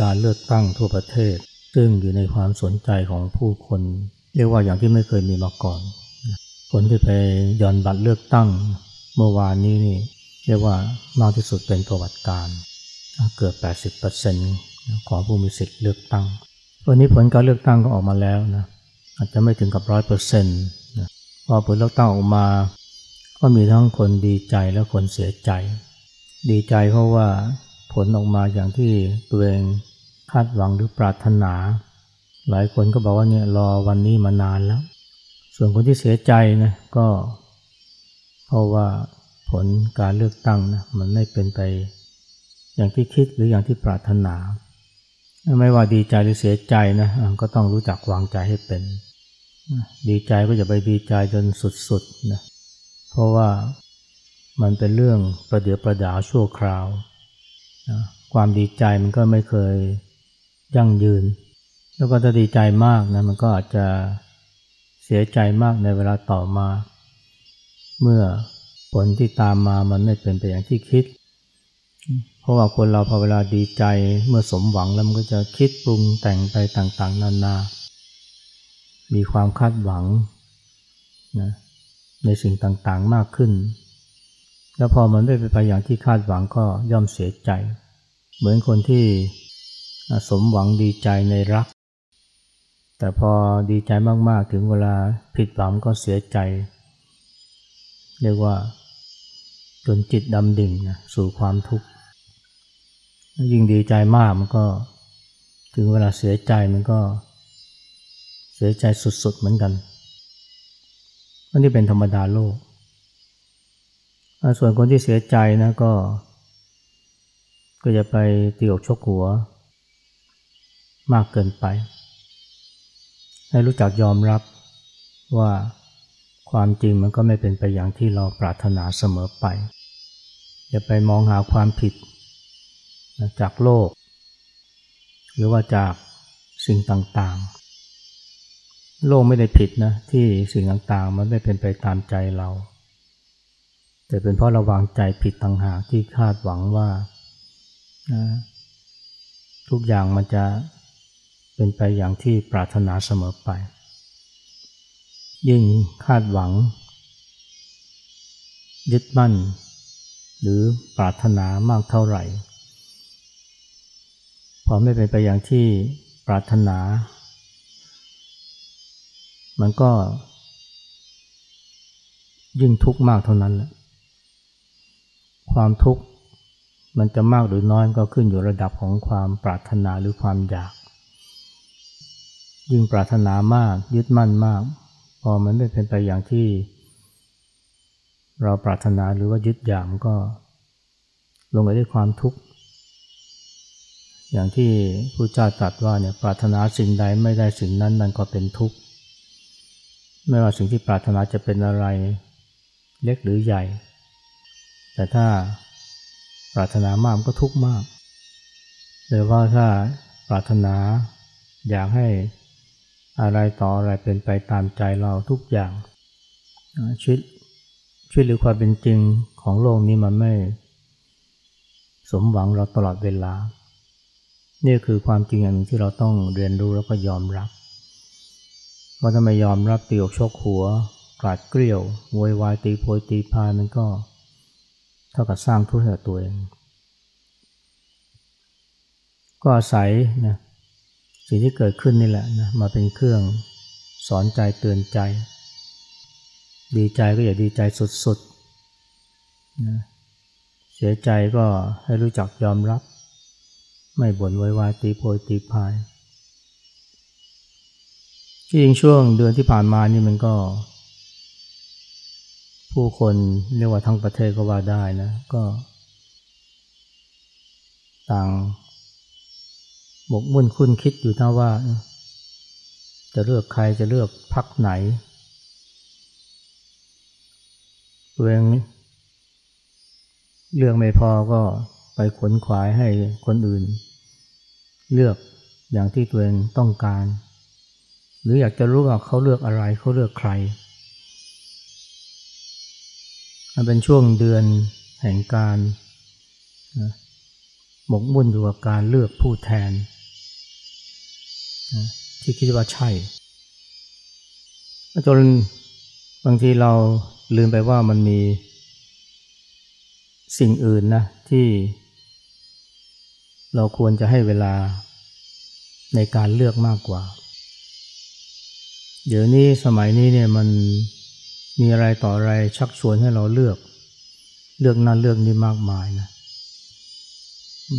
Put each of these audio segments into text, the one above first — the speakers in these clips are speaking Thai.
การเลือกตั้งทั่วประเทศ ซึ่งอยู่ในความสนใจของผู้คน เรียกว่าอย่างที่ไม่เคยมีมาก่อน คนที่ไปย่อนบัตรเลือกตั้ง เมื่อวานนี้นี่เรียกว่ามากที่สุดเป็นประวัติการเกือบ 80%ของผู้มีสิทธิ์เลือกตั้ง วันนี้ผลการเลือกตั้งก็ออกมาแล้วนะอาจจะไม่ถึงกับร้อยเปอร์เซ็นต์พอผลเลือกตั้งออกมา ก็มีทั้งคนดีใจและคนเสียใจ ดีใจเพราะว่า ผลออกมาอย่างที่ตัวเองคาดหวังหรือปรารถนา หลายคนก็บอกว่าเนี่ยรอวันนี้มานานแล้ว ส่วนคนที่เสียใจนะก็ เพราะว่าผลการเลือกตั้งนะมันไม่เป็นไป อย่างที่คิดหรืออย่างที่ปรารถนา ไม่ว่าดีใจหรือเสียใจนะก็ต้องรู้จักวางใจให้เป็น ดีใจก็จะไปดีใจจนสุดๆนะเพราะว่ามันเป็นเรื่องประเดี๋ยวประดาชั่วคราว ความดีใจมันก็ไม่เคยยั่งยืน แล้วก็ถ้าดีใจมากนะมันก็อาจจะเสียใจมากในเวลาต่อมา เมื่อผลที่ตามมามันไม่เป็นไปอย่างที่คิด เพราะว่าคนเราพอเวลาดีใจเมื่อสมหวังแล้วมันก็จะคิดปรุงแต่งไปต่างๆ นานา มีความคาดหวังนะในสิ่งต่างๆมากขึ้น แล้วพอมันไม่เป็นไปอย่างที่คาดหวังก็ย่อมเสียใจ เหมือนคนที่สมหวังดีใจในรัก แต่พอดีใจมากๆถึงเวลาผิดหวังก็เสียใจ เรียกว่าจนจิตดำดิ่งนะสู่ความทุกข์ ยิ่งดีใจมากมันก็ ถึงเวลาเสียใจมันก็ เสียใจสุดๆเหมือนกันอันนี้เป็นธรรมดาโลก ส่วนคนที่เสียใจนะก็ ก็จะไปตีอกชกหัว มากเกินไป ให้รู้จักยอมรับว่าความจริงมันก็ไม่เป็นไปอย่างที่เราปรารถนาเสมอไป อย่าไปมองหาความผิด จากโลก หรือว่าจากสิ่งต่างๆ โลกไม่ได้ผิดนะที่สิ่งต่างๆ มันไม่เป็นไปตามใจเรา แต่เป็นเพราะเราวางใจผิดต่างหากที่คาดหวังว่าทุกอย่างมันจะเป็นไปอย่างที่ปรารถนาเสมอไป ยิ่งคาดหวัง ยึดมั่น หรือปรารถนามากเท่าไหร่ พอไม่เป็นไปอย่างที่ปรารถนา มันก็ยิ่งทุกข์มากเท่านั้นแหละ ความทุกข์มันจะมากหรือน้อยก็ขึ้นอยู่ระดับของความปรารถนาหรือความอยาก ยิ่งปรารถนามากยึดมั่นมาก พอมันไม่เป็นไปอย่างที่ เราปรารถนาหรือว่ายึดอย่างก็ ลงไปด้วยความทุกข์อย่างที่พระเจ้าตรัสว่าเนี่ยปรารถนาสิ่งใดไม่ได้สิ่งนั้นมันก็เป็นทุกข์ไม่ว่าสิ่งที่ปรารถนาจะเป็นอะไร เล็กหรือใหญ่ แต่ถ้าปรารถนามากก็ทุกข์มากหรือว่าถ้าปรารถนาอยากให้อะไรต่ออะไรเป็นไปตามใจเราทุกอย่างชีวิตชีวิตหรือความเป็นจริงของโลกนี้มันไม่ สมหวังเราตลอดเวลา นี่คือความจริงอย่างหนึ่งที่เราต้องเรียนรู้แล้วก็ยอมรับว่าถ้าไม่ยอมรับตีอกชกหัวกราดเกลียวโวยวายตีโพยตีพายมันก็ เท่ากับสร้างทุกข์ให้ตัวเอง ก็อาศัยนะสิ่งที่เกิดขึ้นนี่แหละนะมาเป็นเครื่องสอนใจเตือนใจ ดีใจก็อย่าดีใจสุดๆนะเสียใจก็ให้รู้จักยอมรับ ไม่บ่นวายวายตีโพยตีพายที่จริงช่วงเดือนที่ผ่านมานี่มันก็ ผู้คนเรียกว่าทั้งประเทศก็ว่าได้นะ ก็ ต่างหมกมุ่นคุ้นคิดอยู่นะว่า จะเลือกใครจะเลือกพักไหนตัวเองเลือกไม่พอก็ไปขนขวายให้คนอื่น เลือกอย่างที่ตัวเองต้องการ หรืออยากจะรู้ว่าเขาเลือกอะไรเขาเลือกใคร มันเป็นช่วงเดือนแห่งการหมกมุ่นอยู่กับการเลือกผู้แทนนะที่คิดว่าใช่จนบางทีเราลืมไปว่ามันมีสิ่งอื่นนะที่เราควรจะให้เวลาในการเลือกมากกว่า เดี๋ยวนี้สมัยนี้เนี่ยมัน มีอะไรต่ออะไรชักชวนให้เราเลือก เลือกนั่นเลือกนี้มากมายนะ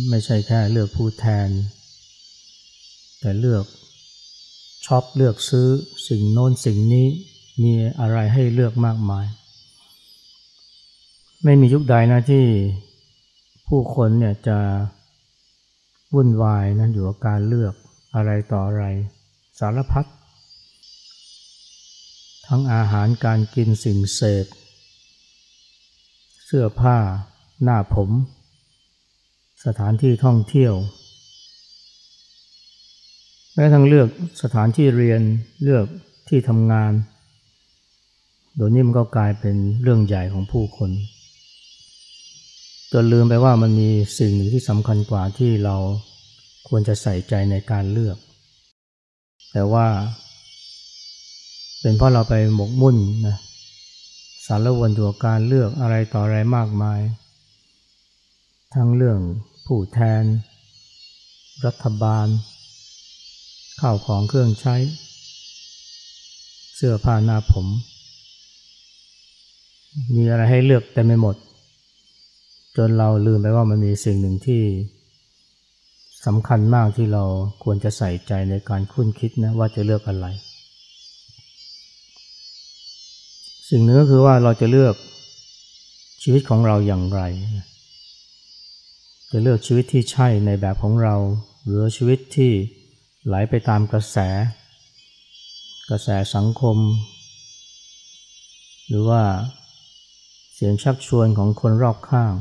ไม่ใช่แค่เลือกผู้แทน แต่เลือกช็อปเลือกซื้อสิ่งโน้นสิ่งนี้มีอะไรให้เลือกมากมาย ไม่มียุคใดนะที่ผู้คนเนี่ยจะวุ่นวายนั้นอยู่กับการเลือกอะไรต่ออะไร สารพัด ทั้งอาหารการกินสิ่งเสพ เสื้อผ้า หน้าผม สถานที่ท่องเที่ยว แม้ทั้งเลือกสถานที่เรียนเลือกที่ทำงานโดยนี้มันก็กลายเป็นเรื่องใหญ่ของผู้คนจนลืมไปว่ามันมีสิ่งหนึ่งที่สำคัญกว่าที่เราควรจะใส่ใจในการเลือก แต่ว่า เป็นเพราะเราไปหมกมุ่นนะสารวนอยู่กับการเลือกอะไรต่ออะไรมากมาย ทั้งเรื่องผู้แทน รัฐบาล ข้าวของเครื่องใช้ เสื้อผ้าหน้าผม มีอะไรให้เลือกแต่ไม่หมด จนเราลืมไปว่ามันมีสิ่งหนึ่งที่สำคัญมากที่เราควรจะใส่ใจในการคุ้นคิดนะว่าจะเลือกอะไร สิ่งหนึ่งก็คือว่าเราจะเลือกชีวิตของเราอย่างไร จะเลือกชีวิตที่ใช่ในแบบของเรา หรือชีวิตที่ไหลไปตามกระแส กระแสสังคม หรือว่าเสียงชักชวนของคนรอบข้าง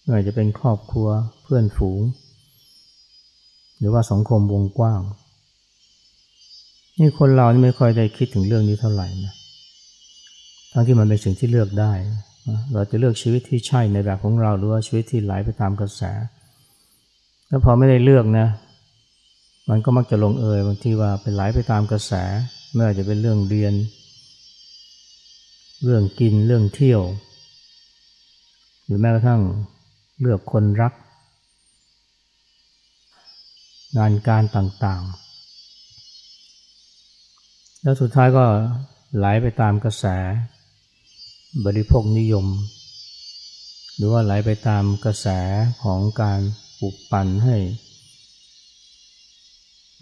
ไม่ว่าจะเป็นครอบครัวเพื่อนฝูง หรือว่าสังคมวงกว้าง นี่คนเราไม่ค่อยได้คิดถึงเรื่องนี้เท่าไหร่นะ ทั้งที่มันเป็นสิ่งที่เลือกได้ เราจะเลือกชีวิตที่ใช่ในแบบของเราหรือว่าชีวิตที่ไหลไปตามกระแส แล้วพอไม่ได้เลือกนะ มันก็มักจะลงเอยบางทีว่าไปไหลไปตามกระแส ไม่ว่าจะเป็นเรื่องเรียน เรื่องกินเรื่องเที่ยว หรือแม้กระทั่งเลือกคนรัก งานการต่างๆ แล้วสุดท้ายก็ไหลไปตามกระแส บริโภคนิยม หรือว่าไหลไปตามกระแสของการปลุกปั่นให้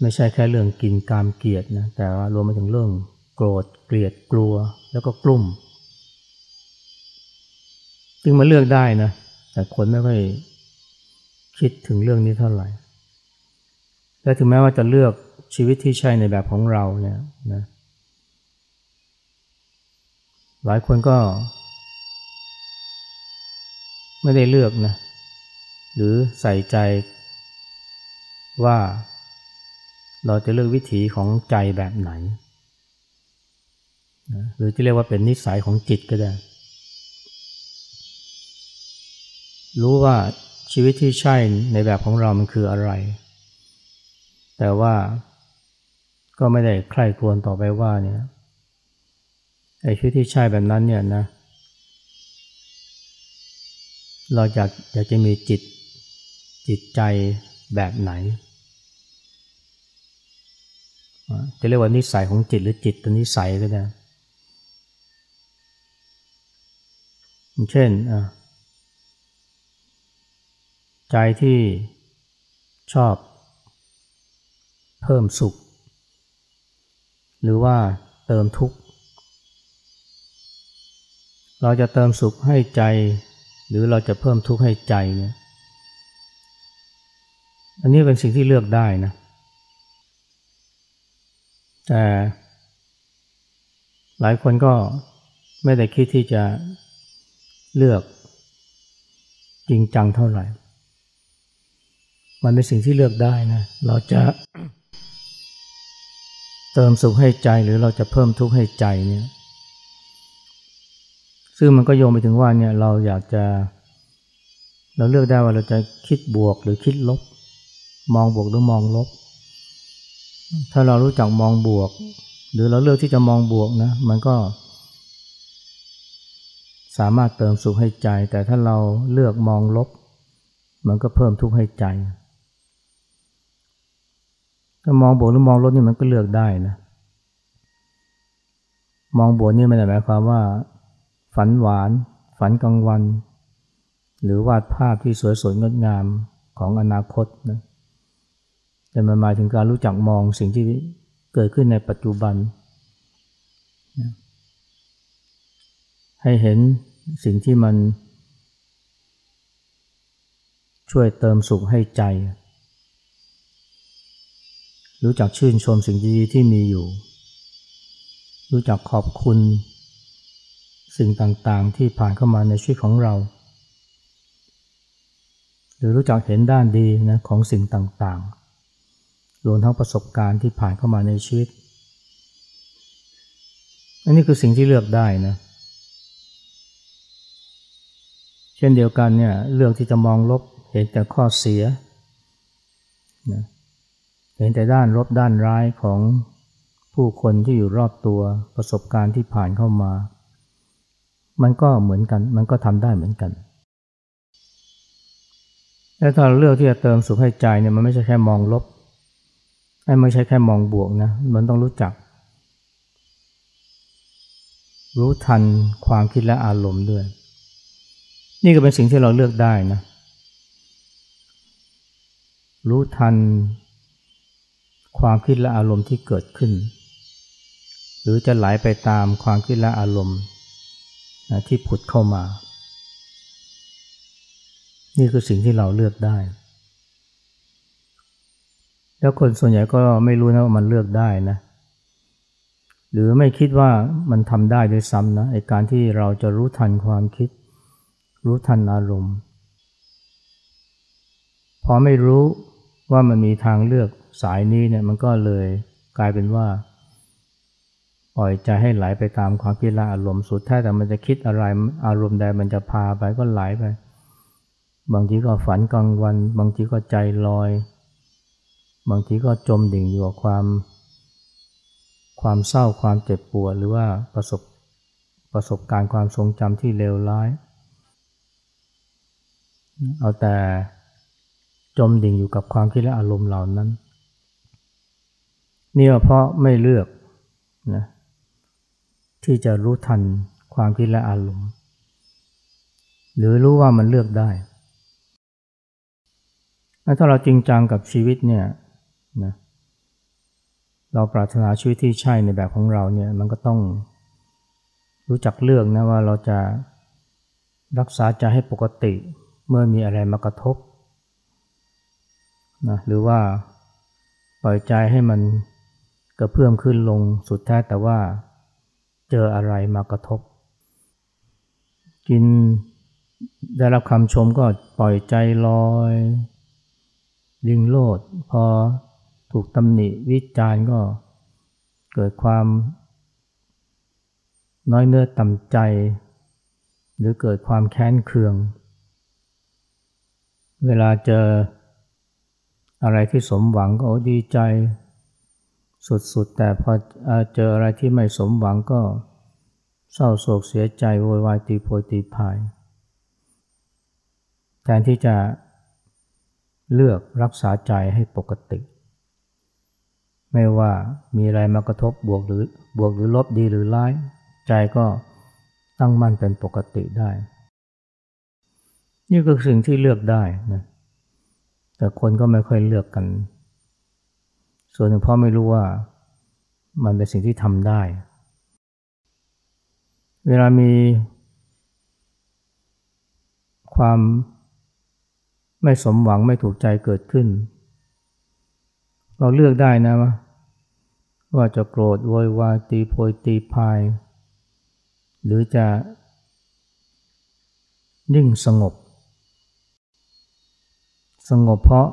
ไม่ใช่แค่เรื่องกินกามเกียรตินะแต่ว่ารวมไปถึงเรื่องโกรธเกลียดกลัวแล้วก็กลุ่มจึงมาเลือกได้นะ แต่คนไม่ค่อยคิดถึงเรื่องนี้เท่าไหร่และถึงแม้ว่าจะเลือกชีวิตที่ใช่ในแบบของเราเนี่ยนะ หลายคนก็ ไม่ได้เลือกนะ หรือใส่ใจว่าเราจะเลือกวิถีของใจแบบไหนนะหรือจะเรียกว่าเป็นนิสัยของจิตก็ได้ รู้ว่าชีวิตที่ใช่ในแบบของเรามันคืออะไร แต่ว่าก็ไม่ได้ใคร่ควรต่อไปว่าเนี่ย ไอ้ชีวิตที่ใช่แบบนั้นเนี่ยนะ เราอยากอยากจะมีจิตจิตใจแบบไหน จะเรียกว่านิสัยของจิตหรือจิตตัวนิสัยก็ได้ เช่นใจที่ชอบเพิ่มสุข หรือว่าเติมทุกข์ เราจะเติมสุขให้ใจ หรือเราจะเพิ่มทุกข์ให้ใจเนี่ยอันนี้เป็นสิ่งที่เลือกได้นะ แต่หลายคนก็ไม่ได้คิดที่จะเลือกจริงจังเท่าไหร่ มันเป็นสิ่งที่เลือกได้นะ เราจะเติมสุขให้ใจหรือเราจะเพิ่มทุกข์ให้ใจเนี่ย ซึ่งมันก็โยงไปถึงว่าเนี่ยเราอยากจะ เราเลือกได้ว่าเราจะคิดบวกหรือคิดลบ มองบวกหรือมองลบ ถ้าเรารู้จักมองบวก หรือเราเลือกที่จะมองบวกนะ มันก็ สามารถเติมสุขให้ใจ แต่ถ้าเราเลือกมองลบ มันก็เพิ่มทุกข์ให้ใจถ้ามองบวกหรือมองลบนี่มันก็เลือกได้นะ มองบวกนี่ม่ได้หมายความว่า ฝันหวาน ฝันกลางวัน หรือวาดภาพที่สวยสดงดงามของอนาคตนะแต่มันหมายถึงการรู้จักมองสิ่งที่เกิดขึ้นในปัจจุบันนะให้เห็นสิ่งที่มัน ช่วยเติมสุขให้ใจ รู้จักชื่นชมสิ่งดีที่มีอยู่ รู้จักขอบคุณ สิ่งต่างๆ ที่ผ่านเข้ามาในชีวิตของเรา หรือรู้จักเห็นด้านดีนะของสิ่งต่างๆรวมทั้งประสบการณ์ที่ผ่านเข้ามาในชีวิตอันนี้คือสิ่งที่เลือกได้นะเช่นเดียวกันเนี่ยเลือกที่จะมองลบเห็นแต่ข้อเสียนะเห็นแต่ด้านลบด้านร้ายของผู้คนที่อยู่รอบตัวประสบการณ์ที่ผ่านเข้ามา มันก็เหมือนกัน มันก็ทำได้เหมือนกันแต่ถ้าเราเลือกที่จะเติมสุขให้ใจเนี่ยมันไม่ใช่แค่มองลบไม่ใช่แค่มองบวกนะ มันต้องรู้จัก รู้ทันความคิดและอารมณ์ด้วย นี่ก็เป็นสิ่งที่เราเลือกได้นะ รู้ทัน ความคิดและอารมณ์ที่เกิดขึ้น หรือจะไหลไปตามความคิดและอารมณ์ นะที่ผุดเข้ามา นี่คือสิ่งที่เราเลือกได้ แล้วคนส่วนใหญ่ก็ไม่รู้นะว่ามันเลือกได้นะ หรือไม่คิดว่ามันทำได้ด้วยซ้ำนะไอการที่เราจะรู้ทันความคิด รู้ทันอารมณ์ พอไม่รู้ว่ามันมีทางเลือกสายนี้เนี่ยมันก็เลยกลายเป็นว่า ปล่อยใจให้ไหลไปตามความคิดละอารมณ์สุดท้ายแต่มันจะคิดอะไรอารมณ์ใดมันจะพาไปก็ไหลไป บางทีก็ฝันกลางวัน บางทีก็ใจลอย บางทีก็จมดิ่งอยู่กับความ ความเศร้าความเจ็บปวดหรือว่าประสบประสบการณ์ความทรงจำที่เลวร้าย เอาแต่จมดิ่งอยู่กับความคิดและอารมณ์เหล่านั้น นี่เพราะไม่เลือกนะ ที่จะรู้ทันความคิดและอารมณ์ หรือรู้ว่ามันเลือกได้ ถ้าเราจริงจังกับชีวิตเนี่ยนะเราปรารถนาชีวิตที่ใช่ในแบบของเราเนี่ยมันก็ต้องรู้จักเลือกนะว่าเราจะรักษาใจให้ปกติเมื่อมีอะไรมากระทบนะหรือว่าปล่อยใจให้มันกระเพื่อมขึ้นลงสุดแท้แต่ว่า เจออะไรมากระทบ กินได้รับคำชมก็ปล่อยใจลอย ลิงโลด พอถูกตำหนิวิจารณ์ก็เกิดความน้อยเนื้อต่ำใจ หรือเกิดความแค้นเคือง เวลาเจออะไรที่สมหวังก็ดีใจ สุดๆ แต่พอเจออะไรที่ไม่สมหวังก็เศร้าโศกเสียใจโวยวายตีโพยตีพาย แทนที่จะเลือกรักษาใจให้ปกติ ไม่ว่ามีอะไรมากระทบบวกหรือบวกหรือลบดีหรือร้าย ใจก็ตั้งมั่นเป็นปกติได้ นี่คือสิ่งที่เลือกได้นะแต่คนก็ไม่ค่อยเลือกกัน ส่วนหนึ่งพ่อไม่รู้ว่ามันเป็นสิ่งที่ทำได้ เวลามีความไม่สมหวังไม่ถูกใจเกิดขึ้น เราเลือกได้นะว่าจะโกรธโวยวายตีโพยตีพาย หรือจะนิ่งสงบ สงบเพราะ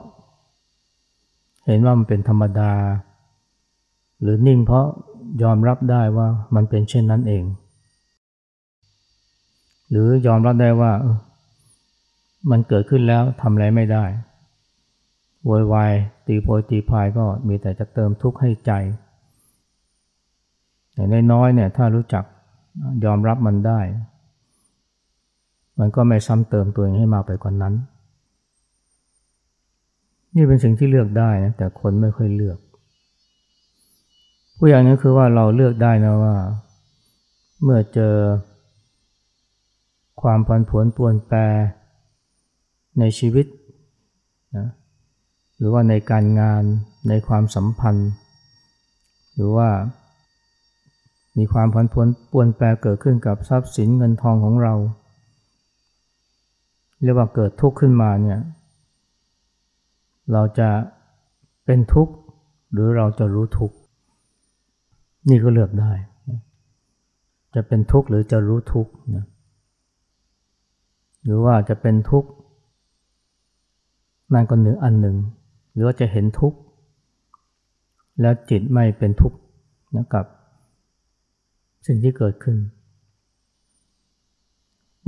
เห็นว่ามันเป็นธรรมดา หรือนิ่งเพราะยอมรับได้ว่ามันเป็นเช่นนั้นเอง หรือยอมรับได้ว่ามันเกิดขึ้นแล้วทำอะไรไม่ได้โวยวายตีโพยตีพายก็มีแต่จะเติมทุกข์ให้ใจแต่น้อยๆเนี่ยถ้ารู้จักยอมรับมันได้ มันก็ไม่ซ้ำเติมตัวเองให้มากไปกว่านนั้น นี่เป็นสิ่งที่เลือกได้นะแต่คนไม่ค่อยเลือก ผู้อย่างนี้คือว่าเราเลือกได้นะว่า เมื่อเจอ ความผันผวนปวนแปร ในชีวิตนะหรือว่าในการงานในความสัมพันธ์ หรือว่า มีความผันผวนปวนแปรเกิดขึ้นกับทรัพย์สินเงินทองของเรา เรียกว่าเกิดทุกข์ขึ้นมาเนี่ย เราจะเป็นทุกข์หรือเราจะรู้ทุกข์นี่ก็เลือกได้ จะเป็นทุกข์หรือจะรู้ทุกข์นะหรือว่าจะเป็นทุกข์นั่นก็หนึ่งอันหนึ่ง หรือว่าจะเห็นทุกข์แล้วจิตไม่เป็นทุกข์นะกับ สิ่งที่เกิดขึ้น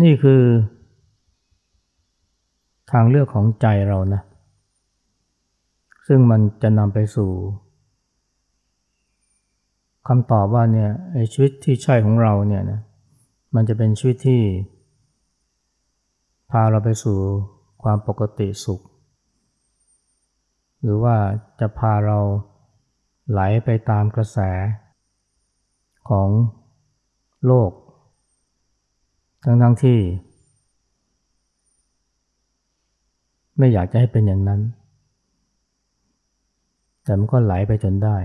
นี่คือ ทางเลือกของใจเรานะ ซึ่งมันจะนำไปสู่คำตอบว่าเนี่ยชีวิตที่ใช่ของเราเนี่ยนะมันจะเป็นชีวิตที่ พาเราไปสู่ความปกติสุข หรือว่าจะพาเราไหลไปตามกระแส ของโลก ทั้งทั้งที่ ไม่อยากจะให้เป็นอย่างนั้น แต่มันก็ไหลไปจนได้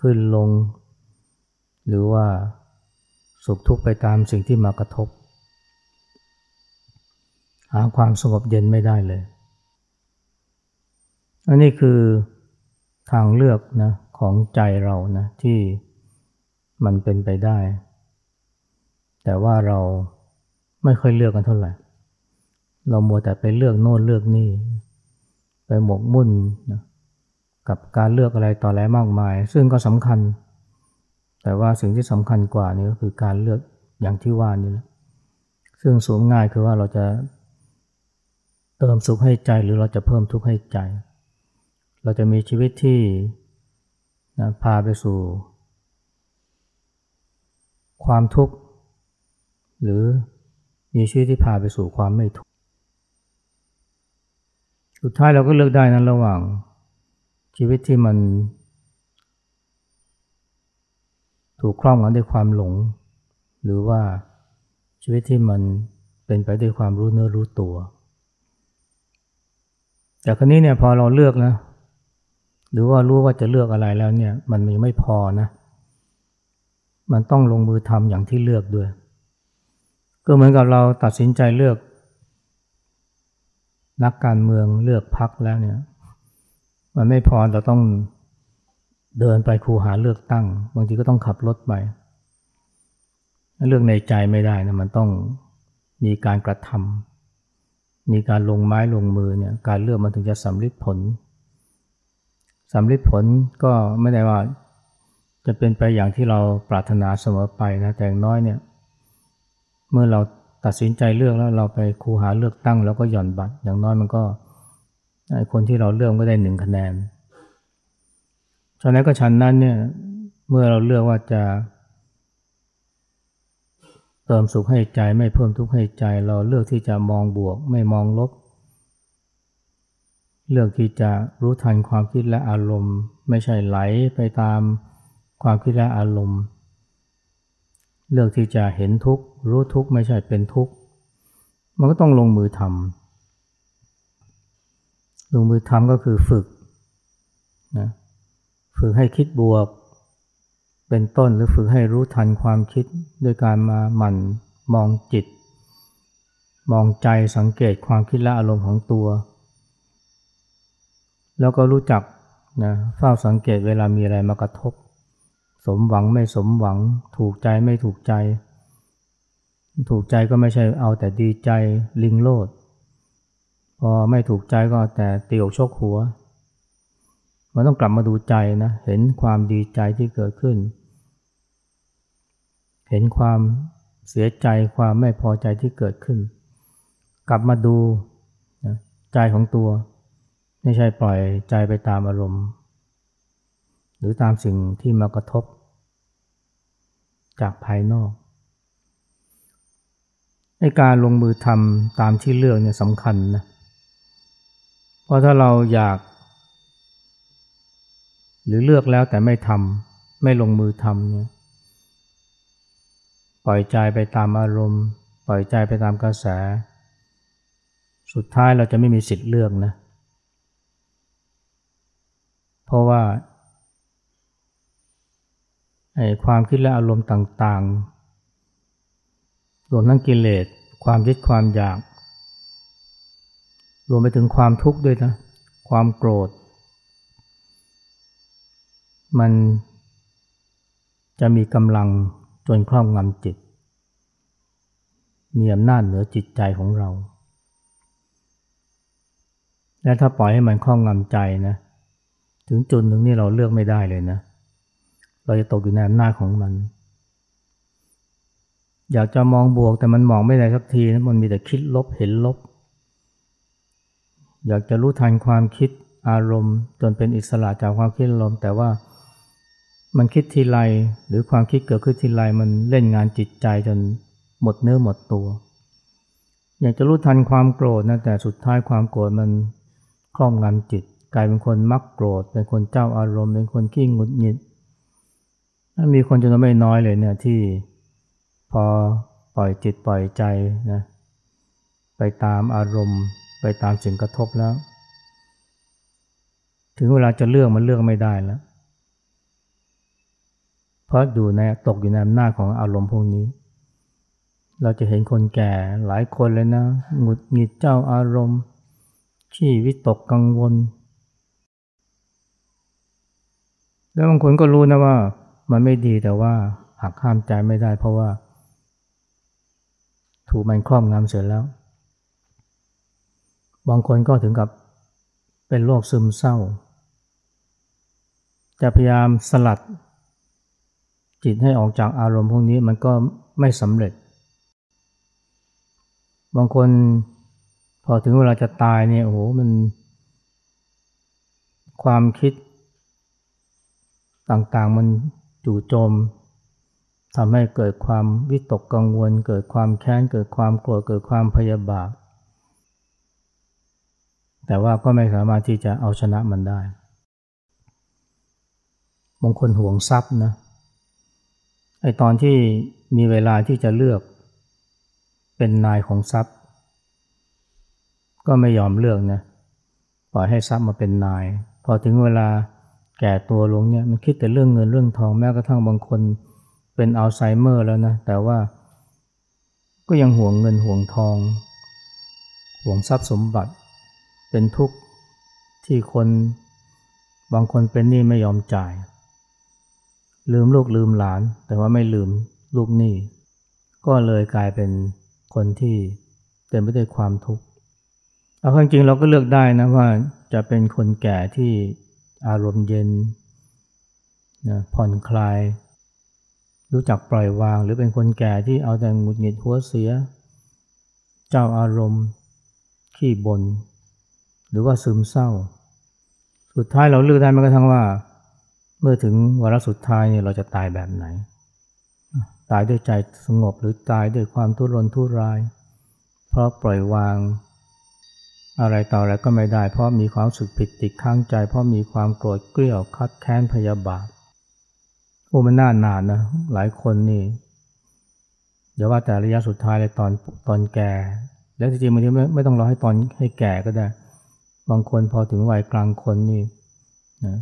ขึ้นลง หรือว่าสุขทุกข์ไปตามสิ่งที่มากระทบ หาความสงบเย็นไม่ได้เลย อันนี้คือทางเลือกนะของใจเรานะที่มันเป็นไปได้ แต่ว่าเราไม่ค่อยเลือกกันเท่าไหร่ เรามัวแต่ไปเลือกโน่นเลือกนี่ ไปหมกมุ่นนะ กับการเลือกอะไรต่ออะไรมากมาย ซึ่งก็สำคัญ แต่ว่าสิ่งที่สำคัญกว่านี่ก็คือการเลือกอย่างที่ว่านี่แหละซึ่งสูงง่ายคือว่าเราจะเติมสุขให้ใจหรือเราจะเพิ่มทุกข์ให้ใจ เราจะมีชีวิตที่นะพาไปสู่ ความทุกข์ หรือมีชีวิตที่พาไปสู่ความไม่ทุกข์ สุดท้ายเราก็เลือกได้นั้นระหว่าง ชีวิตที่มัน ถูกครอบงำด้วยความหลง หรือว่าชีวิตที่มันเป็นไปด้วยความรู้เนื้อรู้ตัว แต่ครั้นี้เนี่ยพอเราเลือกนะ หรือว่ารู้ว่าจะเลือกอะไรแล้วเนี่ย มันยังไม่พอนะ มันต้องลงมือทำอย่างที่เลือกด้วย ก็เหมือนกับเราตัดสินใจเลือกนักการเมืองเลือกพักแล้วเนี่ย มันไม่พอเราต้องเดินไปคูหาเลือกตั้ง บางทีก็ต้องขับรถไปเลือกในใจไม่ได้นะมันต้องมีการกระทำมีการลงไม้ลงมือเนี่ยการเลือกมันถึงจะสำลิดผลสำลิดผลก็ไม่ได้ว่าจะเป็นไปอย่างที่เราปรารถนาเสมอไปนะแต่น้อยเนี่ยเมื่อเราตัดสินใจเลือกแล้วเราไปคูหาเลือกตั้งแล้วก็หย่อนบัตรอย่างน้อยมันก็ คนที่เราเลือกก็ได้หนึ่งคะแนนฉะนั้นก็ฉันนั้นเนี่ยเมื่อเราเลือกว่าจะเติมสุขให้ใจไม่เพิ่มทุกข์ให้ใจ เราเลือกที่จะมองบวก ไม่มองลบ เลือกที่จะรู้ทันความคิดและอารมณ์ ไม่ใช่ไหลไปตามความคิดและอารมณ์ เลือกที่จะเห็นทุกข์รู้ทุกข์ไม่ใช่เป็นทุกข์มันก็ต้องลงมือทำ ลงมือทำก็คือฝึกนะฝึกให้คิดบวก เป็นต้นหรือฝึกให้รู้ทันความคิดด้วยการมาหมั่นมองจิต มองใจสังเกตความคิดและอารมณ์ของตัว แล้วก็รู้จักนะเฝ้าสังเกตเวลามีอะไรมากระทบ สมหวังไม่สมหวัง ถูกใจไม่ถูกใจ ถูกใจก็ไม่ใช่เอาแต่ดีใจลิงโลด พอไม่ถูกใจก็แต่ตีอกชกหัว มันต้องกลับมาดูใจนะ เห็นความดีใจที่เกิดขึ้น เห็นความเสียใจความไม่พอใจที่เกิดขึ้น กลับมาดูใจของตัว ไม่ใช่ปล่อยใจไปตามอารมณ์ หรือตามสิ่งที่มากระทบ จากภายนอกในการลงมือทำตามที่เลือกเนี่ยสำคัญนะ เพราะถ้าเราอยาก หรือเลือกแล้วแต่ไม่ทำไม่ลงมือทำเนี่ยปล่อยใจไปตามอารมณ์ ปล่อยใจไปตามกระแส สุดท้ายเราจะไม่มีสิทธิ์เลือกนะ เพราะว่าไอ้ความคิดและอารมณ์ต่างๆ รวมทั้งกิเลส ความยึดความอยาก รวมไปถึงความทุกข์ด้วยนะ ความโกรธ มันจะมีกำลังจนครอบงำจิต มีอำนาจเหนือจิตใจของเรา และถ้าปล่อยให้มันครอบงำใจนะ ถึงจุดหนึ่งนี่เราเลือกไม่ได้เลยนะ เราจะตกอยู่ในอำนาจของมัน อยากจะมองบวกแต่มันมองไม่ได้สักทีนะมันมีแต่คิดลบเห็นลบ อยากจะรู้ทันความคิดอารมณ์ จนเป็นอิสระจากความคิดอารมณ์ แต่ว่ามันคิดทีไรหรือความคิดเกิดขึ้นทีไรมันเล่นงานจิตใจจนหมดเนื้อหมดตัว อยากจะรู้ทันความโกรธนะแต่สุดท้ายความโกรธมันครอบงำจิต กลายเป็นคนมักโกรธ เป็นคนเจ้าอารมณ์ เป็นคนขี้งุดหงิดมีคนจำนวนไม่น้อยเลยเนี่ยที่พอปล่อยจิตปล่อยใจนะไปตามอารมณ์ ไปตามสิ่งกระทบแล้ว ถึงเวลาจะเลือกมันเลือกไม่ได้แล้ว เพราะอยู่ในตกอยู่ในอำนาจของอารมณ์พวกนี้ เราจะเห็นคนแก่หลายคนเลยนะหงุดหงิดเจ้าอารมณ์ขี้วิตกกังวล แล้วบางคนก็รู้นะว่ามันไม่ดีแต่ว่าหักห้ามใจไม่ได้เพราะว่า ถูกมันครอบงำเสร็จแล้ว บางคนก็ถึงกับเป็นโรคซึมเศร้า จะพยายามสลัด จิตให้ออกจากอารมณ์พวกนี้มันก็ไม่สำเร็จ บางคนพอถึงเวลาจะตายเนี่ยโอ้โหมัน ความคิดต่างๆมันจู่โจมทำให้เกิดความวิตกกังวล เกิดความแค้น เกิดความโกรธเกิดความพยาบาท แต่ว่าก็ไม่สามารถที่จะเอาชนะมันได้บางคนห่วงทรัพย์นะไอตอนที่มีเวลาที่จะเลือกเป็นนายของทรัพย์ ก็ไม่ยอมเลือกนะปล่อยให้ทรัพย์มาเป็นนาย พอถึงเวลาแก่ตัวลงเนี่ยมันคิดแต่เรื่องเงินเรื่องทองแม้กระทั่งบางคนเป็นอัลไซเมอร์แล้วนะแต่ว่าก็ยังห่วงเงินห่วงทอง ห่วงทรัพย์สมบัติ เป็นทุกข์ที่คนบางคนเป็นหนี้ไม่ยอมจ่าย ลืมลูกลืมหลาน แต่ว่าไม่ลืมลูกหนี้ ก็เลยกลายเป็นคนที่เต็มไปด้วยความทุกข์เอามจริงเราก็เลือกได้นะว่าจะเป็นคนแก่ที่อารมณ์เย็นนะผ่อนคลาย รู้จักปล่อยวาง หรือเป็นคนแก่ที่เอาแต่หงุดหงิดหัวเสีย เจ้าอารมณ์ขี้บน่น หรือว่าซึมเศร้า สุดท้ายเราเลือกได้แม้กระทั่งว่า เมื่อถึงวาระสุดท้ายเนี่ยเราจะตายแบบไหน ตายด้วยใจสงบหรือตายด้วยความทุรนทุราย เพราะปล่อยวาง อะไรต่ออะไรก็ไม่ได้ เพราะมีความสึกผิดติดข้างใจ เพราะมีความโกรธเกลียวคัดแค้นพยาบาทโอ้มันน่านานนะหลายคนนี่อย่าว่าแต่ระยะสุดท้ายเลยตอนตอนแก่ แล้วจริงๆบางทีไม่ไม่ต้องรอให้ตอนให้แก่ก็ได้ บางคนพอถึงวัยกลางคนนี่นะ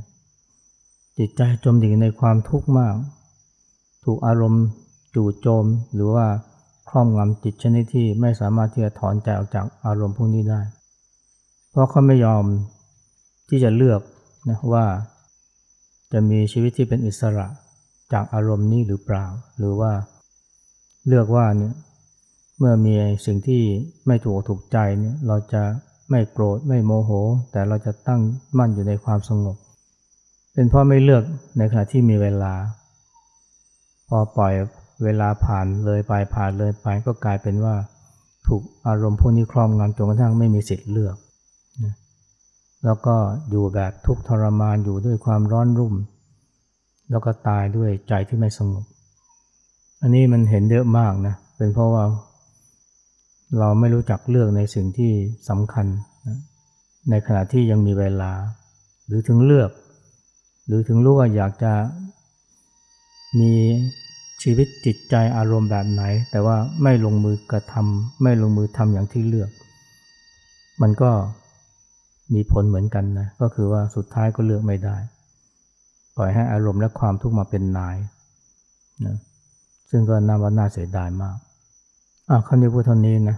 จิตใจจมดิ่งในความทุกข์มาก ถูกอารมณ์จู่โจมหรือว่าครอบงำจิตชนิดที่ไม่สามารถที่จะถอนใจออกจากอารมณ์พวกนี้ได้ เพราะเขาไม่ยอมที่จะเลือกนะว่าจะมีชีวิตที่เป็นอิสระจากอารมณ์นี้หรือเปล่า หรือว่าเลือกว่าเนี่ยเมื่อมีสิ่งที่ไม่ถูกถูกใจเนี่ยเราจะ ไม่โกรธไม่โมโห แต่เราจะตั้งมั่นอยู่ในความสงบ เป็นเพราะไม่เลือกในขณะที่มีเวลา พอปล่อยเวลาผ่านเลยไปผ่านเลยไปก็กลายเป็นว่า ถูกอารมณ์พวกนี้ครอบงำจนกระทั่งไม่มีสิทธิ์เลือกนะแล้วก็อยู่แบบทุกข์ทรมานอยู่ด้วยความร้อนรุ่ม แล้วก็ตายด้วยใจที่ไม่สงบ อันนี้มันเห็นเยอะมากนะเป็นเพราะว่า เราไม่รู้จักเลือกในสิ่งที่สำคัญนะในขณะที่ยังมีเวลา หรือถึงเลือก หรือถึงรู้ว่าอยากจะมีชีวิตจิตใจอารมณ์แบบไหน แต่ว่าไม่ลงมือกระทำไม่ลงมือทำอย่างที่เลือก มันก็มีผลเหมือนกันนะก็คือว่าสุดท้ายก็เลือกไม่ได้ ปล่อยให้อารมณ์และความทุกข์มาเป็นนายนะซึ่งก็น่าว่าน่าเสียดายมาก อ่าคำนี้พูดเท่านี้นะ